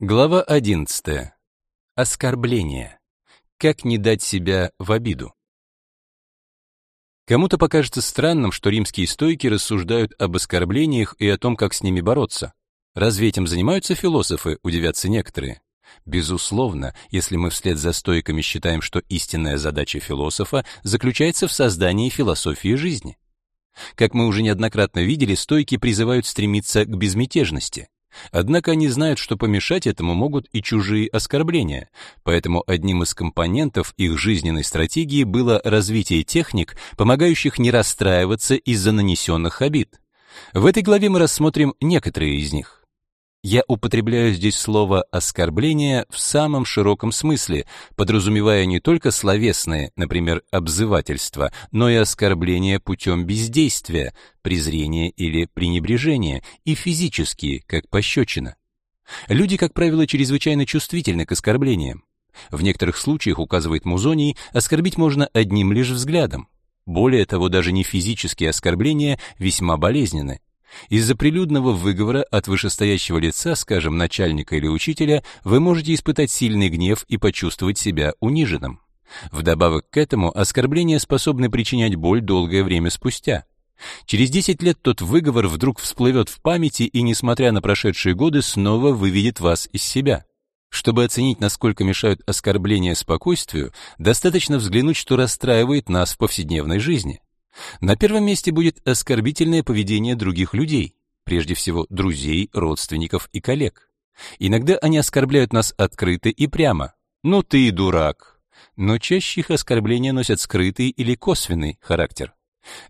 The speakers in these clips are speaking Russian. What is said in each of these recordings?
Глава 11. Оскорбление. Как не дать себя в обиду. Кому-то покажется странным, что римские стойки рассуждают об оскорблениях и о том, как с ними бороться. Разве этим занимаются философы, удивятся некоторые. Безусловно, если мы вслед за стойками считаем, что истинная задача философа заключается в создании философии жизни. Как мы уже неоднократно видели, стойки призывают стремиться к безмятежности. Однако они знают, что помешать этому могут и чужие оскорбления, поэтому одним из компонентов их жизненной стратегии было развитие техник, помогающих не расстраиваться из-за нанесенных обид. В этой главе мы рассмотрим некоторые из них. Я употребляю здесь слово «оскорбление» в самом широком смысле, подразумевая не только словесные, например, обзывательства, но и оскорбления путем бездействия, презрения или пренебрежения, и физические, как пощечина. Люди, как правило, чрезвычайно чувствительны к оскорблениям. В некоторых случаях, указывает Музоний, оскорбить можно одним лишь взглядом. Более того, даже не физические оскорбления весьма болезненны. Из-за прилюдного выговора от вышестоящего лица, скажем, начальника или учителя, вы можете испытать сильный гнев и почувствовать себя униженным. Вдобавок к этому оскорбления способны причинять боль долгое время спустя. Через 10 лет тот выговор вдруг всплывет в памяти и, несмотря на прошедшие годы, снова выведет вас из себя. Чтобы оценить, насколько мешают оскорбления спокойствию, достаточно взглянуть, что расстраивает нас в повседневной жизни. На первом месте будет оскорбительное поведение других людей, прежде всего друзей, родственников и коллег. Иногда они оскорбляют нас открыто и прямо. «Ну ты дурак!» Но чаще их оскорбления носят скрытый или косвенный характер.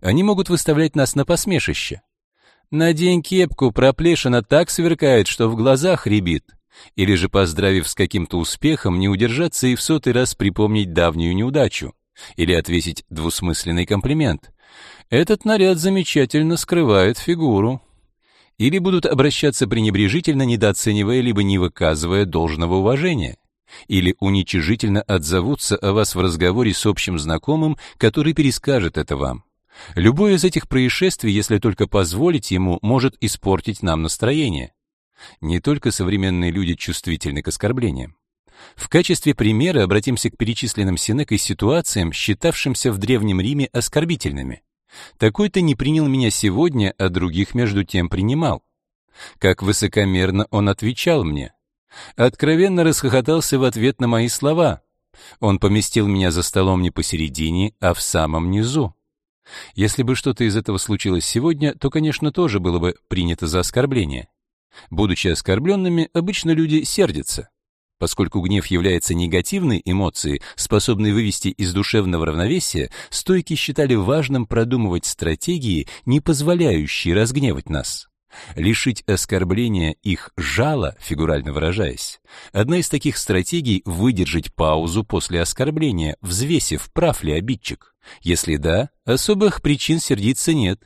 Они могут выставлять нас на посмешище. «Надень кепку, проплешина так сверкает, что в глазах рябит». Или же, поздравив с каким-то успехом, не удержаться и в сотый раз припомнить давнюю неудачу. Или отвесить двусмысленный комплимент. Этот наряд замечательно скрывает фигуру. Или будут обращаться пренебрежительно, недооценивая либо не выказывая должного уважения. Или уничижительно отзовутся о вас в разговоре с общим знакомым, который перескажет это вам. Любое из этих происшествий, если только позволить ему, может испортить нам настроение. Не только современные люди чувствительны к оскорблениям. В качестве примера обратимся к перечисленным Сенекой ситуациям, считавшимся в Древнем Риме оскорбительными. Такой-то не принял меня сегодня, а других между тем принимал. Как высокомерно он отвечал мне. Откровенно расхохотался в ответ на мои слова. Он поместил меня за столом не посередине, а в самом низу. Если бы что-то из этого случилось сегодня, то, конечно, тоже было бы принято за оскорбление. Будучи оскорбленными, обычно люди сердятся. Поскольку гнев является негативной эмоцией, способной вывести из душевного равновесия, стойки считали важным продумывать стратегии, не позволяющие разгневать нас. Лишить оскорбления их жала, фигурально выражаясь. Одна из таких стратегий — выдержать паузу после оскорбления, взвесив, прав ли обидчик. Если да, особых причин сердиться нет.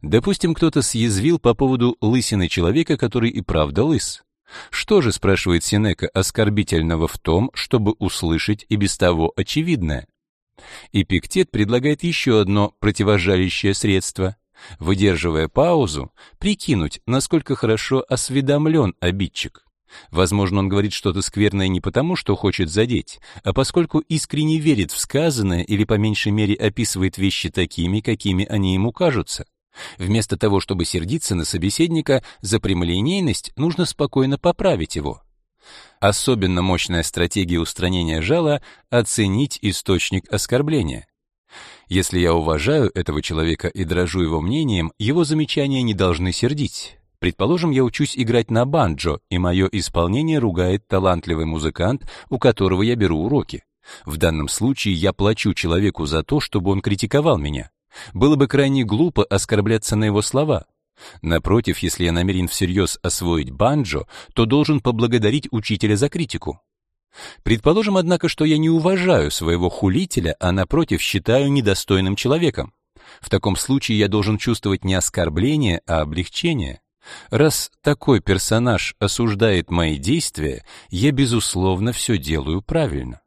Допустим, кто-то съязвил по поводу лысины человека, который и правда лыс. Что же, спрашивает Сенека, оскорбительного в том, чтобы услышать и без того очевидное? Эпиктет предлагает еще одно противожалящее средство. Выдерживая паузу, прикинуть, насколько хорошо осведомлен обидчик. Возможно, он говорит что-то скверное не потому, что хочет задеть, а поскольку искренне верит в сказанное или по меньшей мере описывает вещи такими, какими они ему кажутся. Вместо того, чтобы сердиться на собеседника за прямолинейность, нужно спокойно поправить его. Особенно мощная стратегия устранения жала — оценить источник оскорбления. Если я уважаю этого человека и дрожу его мнением, его замечания не должны сердить. Предположим, я учусь играть на банджо, и мое исполнение ругает талантливый музыкант, у которого я беру уроки. В данном случае я плачу человеку за то, чтобы он критиковал меня. Было бы крайне глупо оскорбляться на его слова. Напротив, если я намерен всерьез освоить банджо, то должен поблагодарить учителя за критику. Предположим, однако, что я не уважаю своего хулителя, а напротив считаю недостойным человеком. В таком случае я должен чувствовать не оскорбление, а облегчение. Раз такой персонаж осуждает мои действия, я, безусловно, все делаю правильно.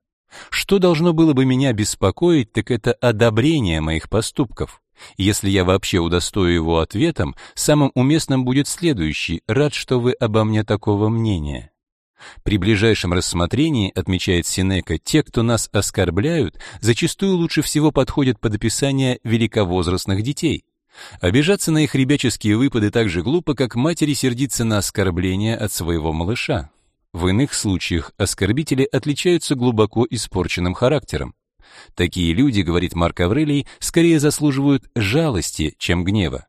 Что должно было бы меня беспокоить, так это одобрение моих поступков. Если я вообще удостою его ответом, самым уместным будет следующий: "Рад, что вы обо мне такого мнения". При ближайшем рассмотрении, отмечает Синека, те, кто нас оскорбляют, зачастую лучше всего подходят под описание великовозрастных детей. Обижаться на их ребяческие выпады так же глупо, как матери сердиться на оскорбления от своего малыша. В иных случаях оскорбители отличаются глубоко испорченным характером. Такие люди, говорит Марк Аврелий, скорее заслуживают жалости, чем гнева.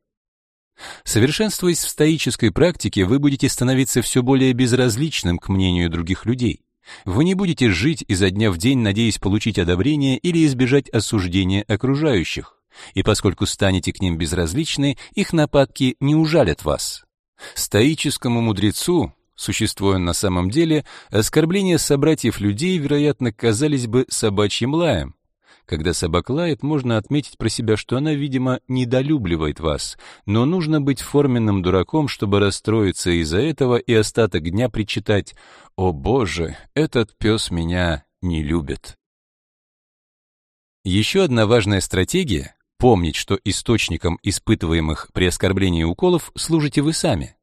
Совершенствуясь в стоической практике, вы будете становиться все более безразличным к мнению других людей. Вы не будете жить изо дня в день, надеясь получить одобрение или избежать осуждения окружающих. И поскольку станете к ним безразличны, их нападки не ужалят вас. Стоическому мудрецу, существуя на самом деле, оскорбления собратьев людей, вероятно, казались бы собачьим лаем, когда собака лает, можно отметить про себя, что она, видимо, недолюбливает вас, но нужно быть форменным дураком, чтобы расстроиться из-за этого и остаток дня причитать «О боже, этот пес меня не любит». Еще одна важная стратегия — помнить, что источником испытываемых при оскорблении уколов служите вы сами.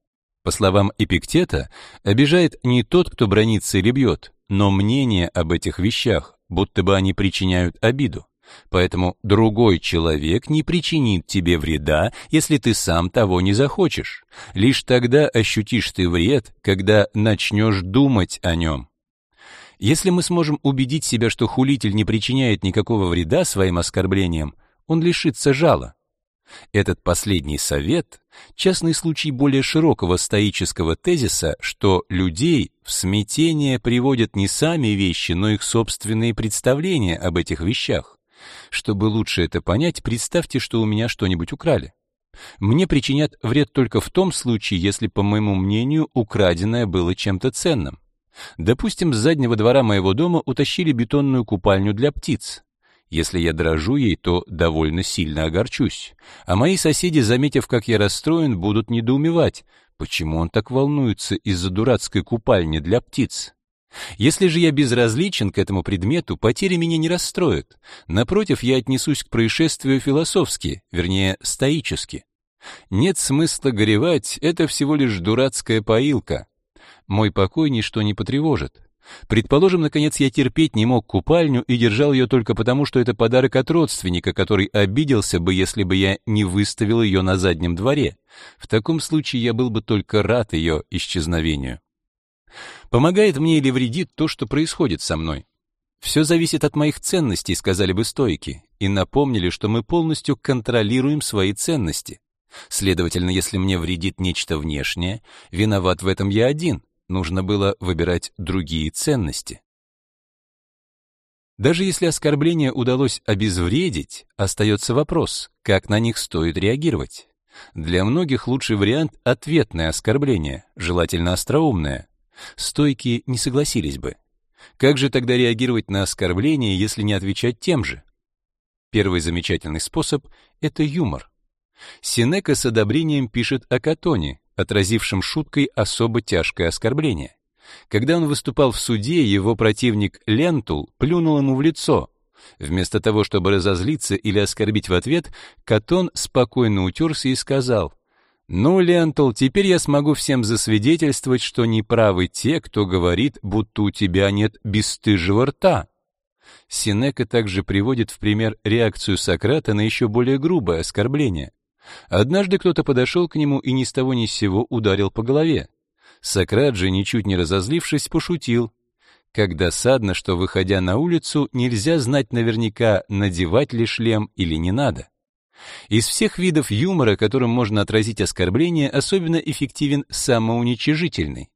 По словам Эпиктета, обижает не тот, кто бронится или бьет, но мнение об этих вещах, будто бы они причиняют обиду. Поэтому другой человек не причинит тебе вреда, если ты сам того не захочешь. Лишь тогда ощутишь ты вред, когда начнешь думать о нем. Если мы сможем убедить себя, что хулитель не причиняет никакого вреда своим оскорблениям, он лишится жала. Этот последний совет — частный случай более широкого стоического тезиса, что людей в смятение приводят не сами вещи, но их собственные представления об этих вещах. Чтобы лучше это понять, представьте, что у меня что-нибудь украли. Мне причинят вред только в том случае, если, по моему мнению, украденное было чем-то ценным. Допустим, с заднего двора моего дома утащили бетонную купальню для птиц. Если я дрожу ей, то довольно сильно огорчусь. А мои соседи, заметив, как я расстроен, будут недоумевать, почему он так волнуется из-за дурацкой купальни для птиц. Если же я безразличен к этому предмету, потери меня не расстроят. Напротив, я отнесусь к происшествию философски, вернее, стоически. Нет смысла горевать, это всего лишь дурацкая поилка. Мой покой ничто не потревожит. Предположим, наконец, я терпеть не мог купальню и держал ее только потому, что это подарок от родственника, который обиделся бы, если бы я не выставил ее на заднем дворе. В таком случае я был бы только рад ее исчезновению. Помогает мне или вредит то, что происходит со мной? Все зависит от моих ценностей, сказали бы стойки, и напомнили, что мы полностью контролируем свои ценности. Следовательно, если мне вредит нечто внешнее, виноват в этом я один — нужно было выбирать другие ценности. Даже если оскорбления удалось обезвредить, остается вопрос, как на них стоит реагировать. Для многих лучший вариант — ответное оскорбление, желательно остроумное. Стоики не согласились бы. Как же тогда реагировать на оскорбление, если не отвечать тем же? Первый замечательный способ — это юмор. Сенека с одобрением пишет о Катоне, отразившим шуткой особо тяжкое оскорбление. Когда он выступал в суде, его противник Лентул плюнул ему в лицо. Вместо того, чтобы разозлиться или оскорбить в ответ, Катон спокойно утерся и сказал, «Ну, Лентул, теперь я смогу всем засвидетельствовать, что неправы те, кто говорит, будто у тебя нет бесстыжего рта». Синека также приводит в пример реакцию Сократа на еще более грубое оскорбление. Однажды кто-то подошел к нему и ни с того ни с сего ударил по голове. Сократ же, ничуть не разозлившись, пошутил. Как досадно, что, выходя на улицу, нельзя знать наверняка, надевать ли шлем или не надо. Из всех видов юмора, которым можно отразить оскорбление, особенно эффективен самоуничижительный.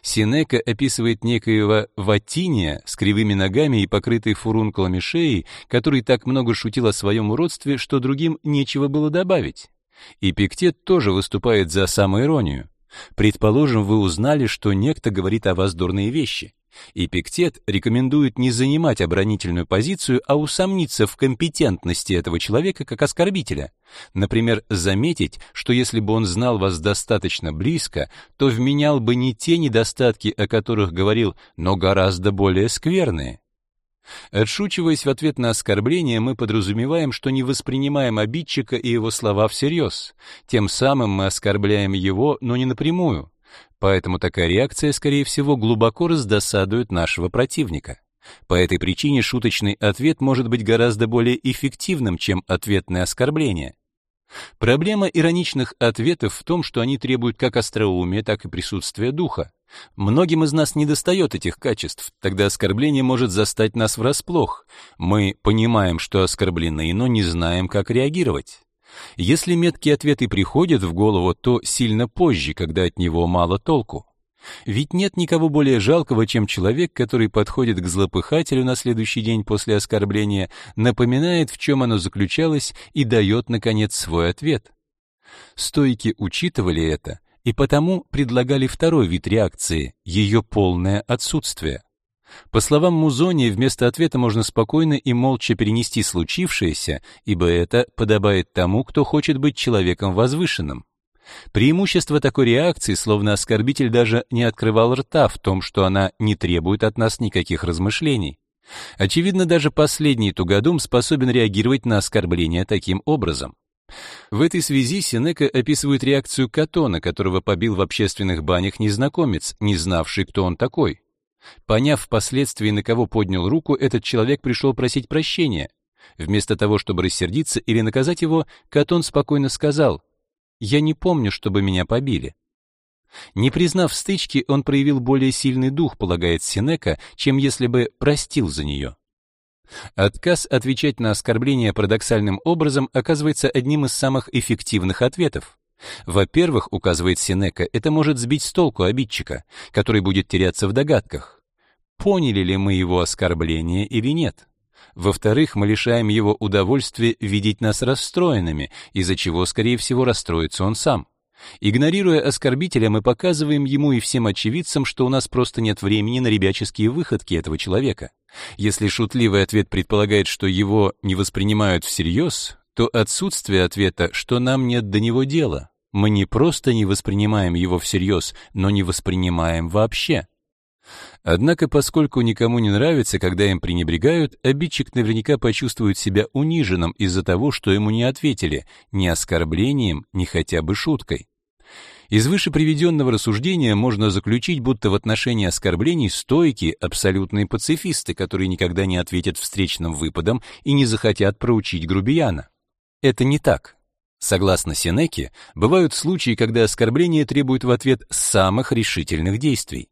Синека описывает некоего Ватиния с кривыми ногами и покрытой фурункулами шеей, который так много шутил о своем уродстве, что другим нечего было добавить. И тоже выступает за самоиронию. Предположим, вы узнали, что некто говорит о вас дурные вещи. И рекомендует не занимать оборонительную позицию, а усомниться в компетентности этого человека как оскорбителя. Например, заметить, что если бы он знал вас достаточно близко, то вменял бы не те недостатки, о которых говорил, но гораздо более скверные. Отшучиваясь в ответ на оскорбление, мы подразумеваем, что не воспринимаем обидчика и его слова всерьез. Тем самым мы оскорбляем его, но не напрямую. Поэтому такая реакция, скорее всего, глубоко раздосадует нашего противника. По этой причине шуточный ответ может быть гораздо более эффективным, чем ответное оскорбление. Проблема ироничных ответов в том, что они требуют как остроумия, так и присутствия духа. Многим из нас недостает этих качеств, тогда оскорбление может застать нас врасплох. Мы понимаем, что оскорблены, но не знаем, как реагировать. Если меткие ответы приходят в голову, то сильно позже, когда от него мало толку. Ведь нет никого более жалкого, чем человек, который подходит к злопыхателю на следующий день после оскорбления, напоминает, в чем оно заключалось, и дает, наконец, свой ответ. Стойки учитывали это и потому предлагали второй вид реакции — ее полное отсутствие. По словам Музони, вместо ответа можно спокойно и молча перенести случившееся, ибо это подобает тому, кто хочет быть человеком возвышенным. Преимущество такой реакции, словно оскорбитель даже не открывал рта в том, что она не требует от нас никаких размышлений. Очевидно, даже последний тугодум способен реагировать на оскорбление таким образом. В этой связи Сенека описывает реакцию Катона, которого побил в общественных банях незнакомец, не знавший, кто он такой. Поняв впоследствии, на кого поднял руку, этот человек пришел просить прощения. Вместо того, чтобы рассердиться или наказать его, Катон спокойно сказал я не помню, чтобы меня побили. Не признав стычки, он проявил более сильный дух, полагает Синека, чем если бы простил за нее. Отказ отвечать на оскорбление парадоксальным образом оказывается одним из самых эффективных ответов. Во-первых, указывает Синека, это может сбить с толку обидчика, который будет теряться в догадках. Поняли ли мы его оскорбление или нет? Во-вторых, мы лишаем его удовольствия видеть нас расстроенными, из-за чего, скорее всего, расстроится он сам. Игнорируя оскорбителя, мы показываем ему и всем очевидцам, что у нас просто нет времени на ребяческие выходки этого человека. Если шутливый ответ предполагает, что его не воспринимают всерьез, то отсутствие ответа, что нам нет до него дела. Мы не просто не воспринимаем его всерьез, но не воспринимаем вообще. Однако, поскольку никому не нравится, когда им пренебрегают, обидчик наверняка почувствует себя униженным из-за того, что ему не ответили ни оскорблением, ни хотя бы шуткой. Из выше приведенного рассуждения можно заключить, будто в отношении оскорблений стойки абсолютные пацифисты, которые никогда не ответят встречным выпадом и не захотят проучить грубияна. Это не так. Согласно Сенеке, бывают случаи, когда оскорбление требует в ответ самых решительных действий.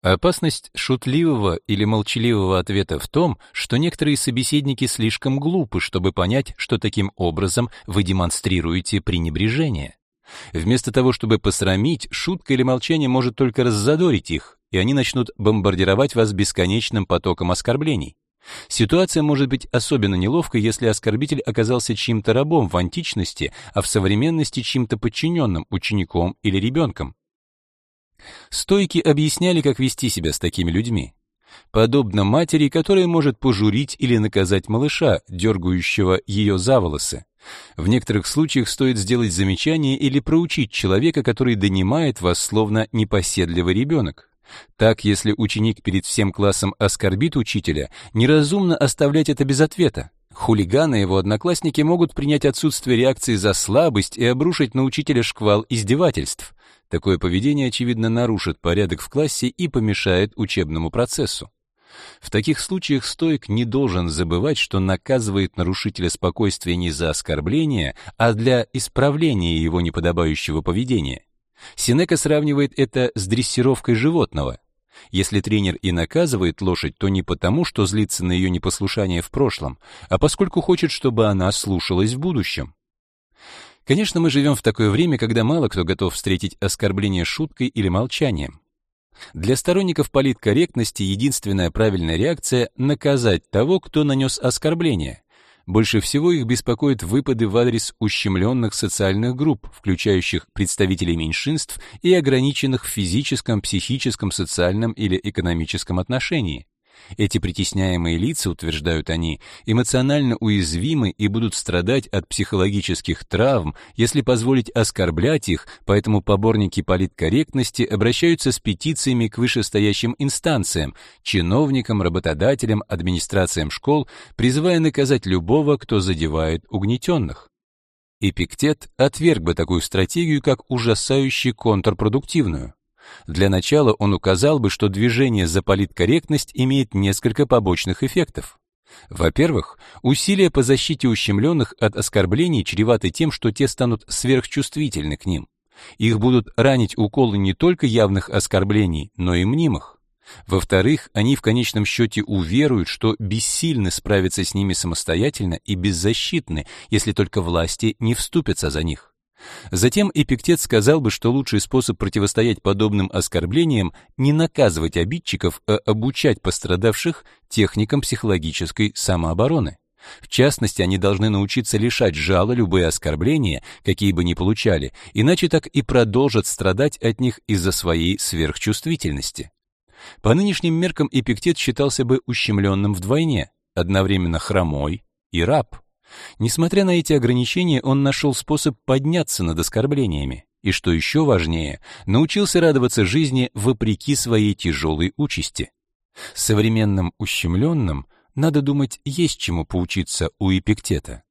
Опасность шутливого или молчаливого ответа в том, что некоторые собеседники слишком глупы, чтобы понять, что таким образом вы демонстрируете пренебрежение. Вместо того, чтобы посрамить, шутка или молчание может только раззадорить их, и они начнут бомбардировать вас бесконечным потоком оскорблений. Ситуация может быть особенно неловкой, если оскорбитель оказался чьим-то рабом в античности, а в современности чьим-то подчиненным, учеником или ребенком. Стойки объясняли, как вести себя с такими людьми. Подобно матери, которая может пожурить или наказать малыша, дергающего ее за волосы. В некоторых случаях стоит сделать замечание или проучить человека, который донимает вас, словно непоседливый ребенок. Так, если ученик перед всем классом оскорбит учителя, неразумно оставлять это без ответа. Хулиганы и его одноклассники могут принять отсутствие реакции за слабость и обрушить на учителя шквал издевательств. Такое поведение, очевидно, нарушит порядок в классе и помешает учебному процессу. В таких случаях стоик не должен забывать, что наказывает нарушителя спокойствия не за оскорбление, а для исправления его неподобающего поведения. Синека сравнивает это с дрессировкой животного. Если тренер и наказывает лошадь, то не потому, что злится на ее непослушание в прошлом, а поскольку хочет, чтобы она слушалась в будущем. Конечно, мы живем в такое время, когда мало кто готов встретить оскорбление шуткой или молчанием. Для сторонников политкорректности единственная правильная реакция — наказать того, кто нанес оскорбление. Больше всего их беспокоят выпады в адрес ущемленных социальных групп, включающих представителей меньшинств и ограниченных в физическом, психическом, социальном или экономическом отношении. Эти притесняемые лица, утверждают они, эмоционально уязвимы и будут страдать от психологических травм, если позволить оскорблять их, поэтому поборники политкорректности обращаются с петициями к вышестоящим инстанциям, чиновникам, работодателям, администрациям школ, призывая наказать любого, кто задевает угнетенных. Эпиктет отверг бы такую стратегию как ужасающе контрпродуктивную. Для начала он указал бы, что движение за политкорректность имеет несколько побочных эффектов. Во-первых, усилия по защите ущемленных от оскорблений чреваты тем, что те станут сверхчувствительны к ним. Их будут ранить уколы не только явных оскорблений, но и мнимых. Во-вторых, они в конечном счете уверуют, что бессильны справиться с ними самостоятельно и беззащитны, если только власти не вступятся за них. Затем Эпиктет сказал бы, что лучший способ противостоять подобным оскорблениям не наказывать обидчиков, а обучать пострадавших техникам психологической самообороны. В частности, они должны научиться лишать жала любые оскорбления, какие бы ни получали, иначе так и продолжат страдать от них из-за своей сверхчувствительности. По нынешним меркам Эпиктет считался бы ущемленным вдвойне, одновременно хромой и раб. Несмотря на эти ограничения, он нашел способ подняться над оскорблениями. И что еще важнее, научился радоваться жизни вопреки своей тяжелой участи. Современным ущемленным, надо думать, есть чему поучиться у Эпиктета.